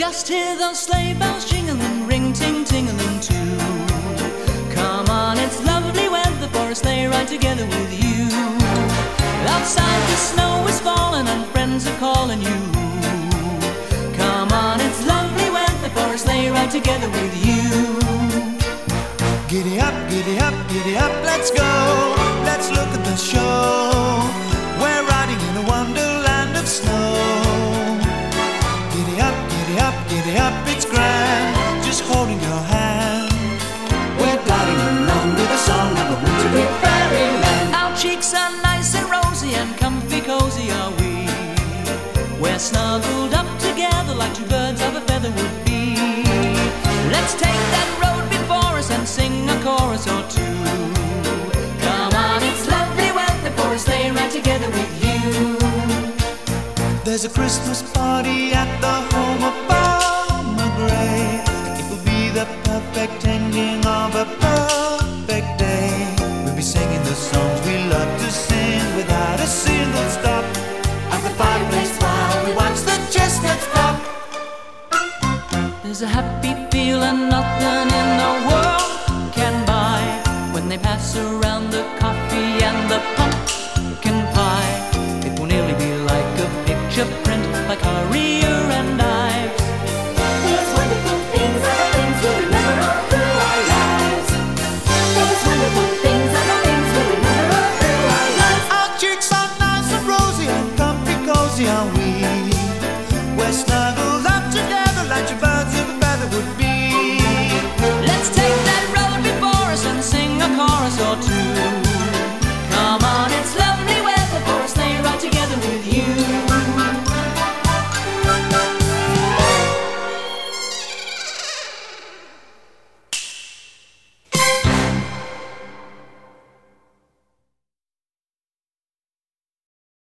bells, sleigh bells jingling, ring ting tingling too. Come on, it's lovely weather for a sleigh ride together with you. Outside the snow is falling and friends are calling you. Come on, it's lovely weather for a sleigh ride together with you. Cozy are we. We're snuggled up together like two birds of a feather would be. Let's take that road before us and sing a chorus or two. Come on, it's lovely weather for a sleigh ride together with you. There's a Christmas party at the home of Farmer Gray. It will be the perfect ending of a perfect day. Be singing the songs we love to sing without a single stop. At the fireplace while we watch the chestnuts pop. There's a happy feeling nothing in the world can buy when they pass around the coffee and the pumpkin pie. It will nearly be like a picture print Currier and Ives. Sebastião.